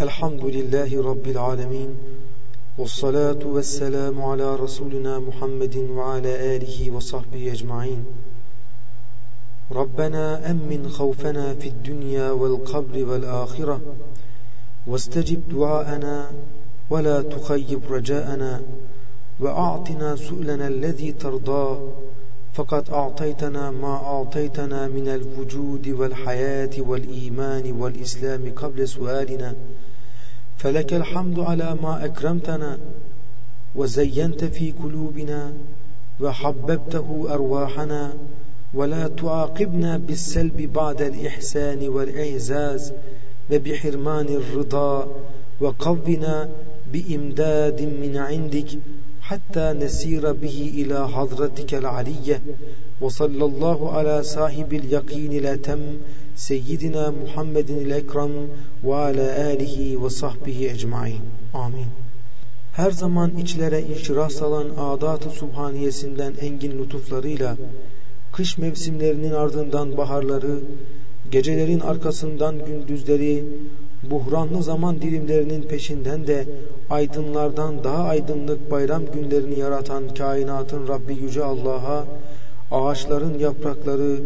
الحمد لله رب العالمين والصلاة والسلام على رسولنا محمد وعلى آله وصحبه أجمعين. ربنا أمن خوفنا في الدنيا والقبر والآخرة واستجب دعاءنا ولا تخيب رجاءنا وأعطنا سؤلنا الذي ترضاه فقد أعطيتنا ما أعطيتنا من الوجود والحياة والإيمان والإسلام قبل سؤالنا. فلك الحمد على ما أكرمتنا وزينت في قلوبنا وحببته أرواحنا ولا تعاقبنا بالسلب بعد الإحسان والإعزاز وبحرمان الرضا وقونا بإمداد من عندك حتى نسير به إلى حضرتك العلية. وصلى الله على صاحب اليقين الأتم Seyyidina Muhammedin il Ekrem ve ala alihi ve sahbihi ecmain. Amin. Her zaman içlere inşirah salan adat-ı subhaniyesinden engin lütuflarıyla, kış mevsimlerinin ardından baharları, gecelerin arkasından gündüzleri, buhranlı zaman dilimlerinin peşinden de aydınlardan daha aydınlık bayram günlerini yaratan kainatın Rabbi Yüce Allah'a, ağaçların yaprakları,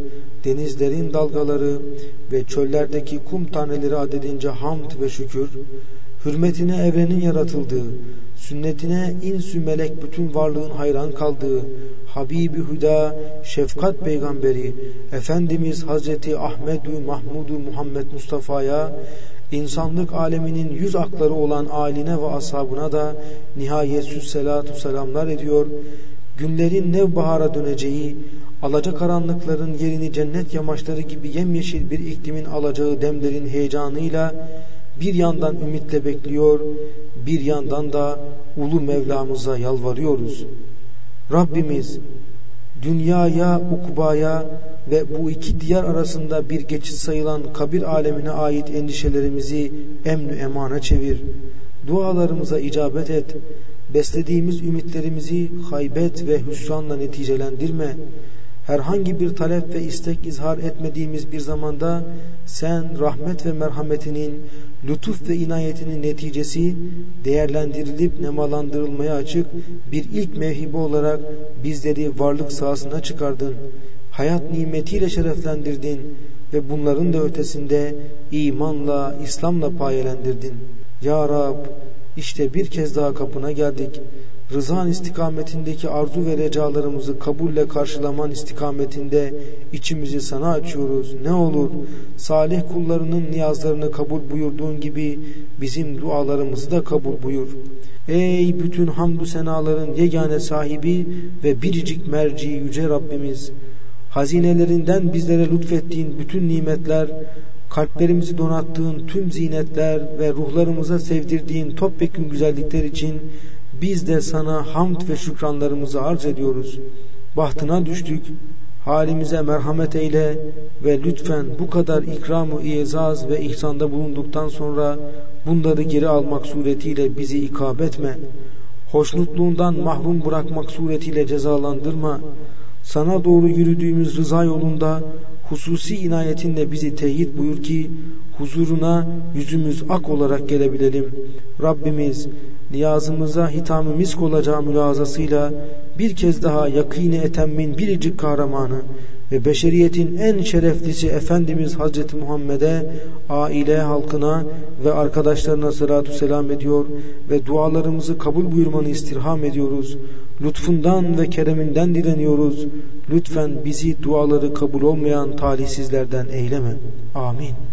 denizlerin dalgaları ve çöllerdeki kum taneleri adedince hamd ve şükür, hürmetine evrenin yaratıldığı, sünnetine insü melek bütün varlığın hayran kaldığı, Habibi Hüda, şefkat peygamberi, Efendimiz Hazreti Ahmedu Mahmudu Muhammed Mustafa'ya, insanlık aleminin yüz akları olan aline ve ashabına da nihayetsiz selatu selamlar ediyor. Günlerin nevbahara döneceği, alaca karanlıkların yerini cennet yamaçları gibi yemyeşil bir iklimin alacağı demlerin heyecanıyla bir yandan ümitle bekliyor, bir yandan da ulu Mevlamıza yalvarıyoruz. Rabbimiz dünyaya, ukbaya ve bu iki diyar arasında bir geçit sayılan kabir alemine ait endişelerimizi emnü emana çevir. Dualarımıza icabet et. Beslediğimiz ümitlerimizi haybet ve hüsranla neticelendirme. Herhangi bir talep ve istek izhar etmediğimiz bir zamanda sen rahmet ve merhametinin, lütuf ve inayetinin neticesi değerlendirilip nemalandırılmaya açık bir ilk mevhibe olarak bizleri varlık sahasına çıkardın. Hayat nimetiyle şereflendirdin ve bunların da ötesinde imanla, İslam'la payelendirdin. Ya Rab işte bir kez daha kapına geldik. Rızan istikametindeki arzu ve recalarımızı kabulle karşılaman istikametinde içimizi sana açıyoruz. Ne olur salih kullarının niyazlarını kabul buyurduğun gibi bizim dualarımızı da kabul buyur. Ey bütün hamdü senaların yegane sahibi ve biricik merci yüce Rabbimiz! Hazinelerinden bizlere lütfettiğin bütün nimetler, kalplerimizi donattığın tüm zinetler ve ruhlarımıza sevdirdiğin topyekun güzellikler için biz de sana hamd ve şükranlarımızı arz ediyoruz. Bahtına düştük, halimize merhamet eyle ve lütfen bu kadar ikram-ı izaz ve ihsanda bulunduktan sonra bunları geri almak suretiyle bizi ikab etme. Hoşnutluğundan mahrum bırakmak suretiyle cezalandırma. Sana doğru yürüdüğümüz rıza yolunda hususi inayetinle bizi teyit buyur ki huzuruna yüzümüz ak olarak gelebilelim. Rabbimiz niyazımıza hitamı misk olacağı mülazasıyla bir kez daha yakine etemmin biricik kahramanı ve beşeriyetin en şereflisi Efendimiz Hazreti Muhammed'e, aile halkına ve arkadaşlarına salatu selam ediyor ve dualarımızı kabul buyurmanı istirham ediyoruz. Lütfundan ve kereminden dileniyoruz. Lütfen bizi duaları kabul olmayan talihsizlerden eyleme. Amin.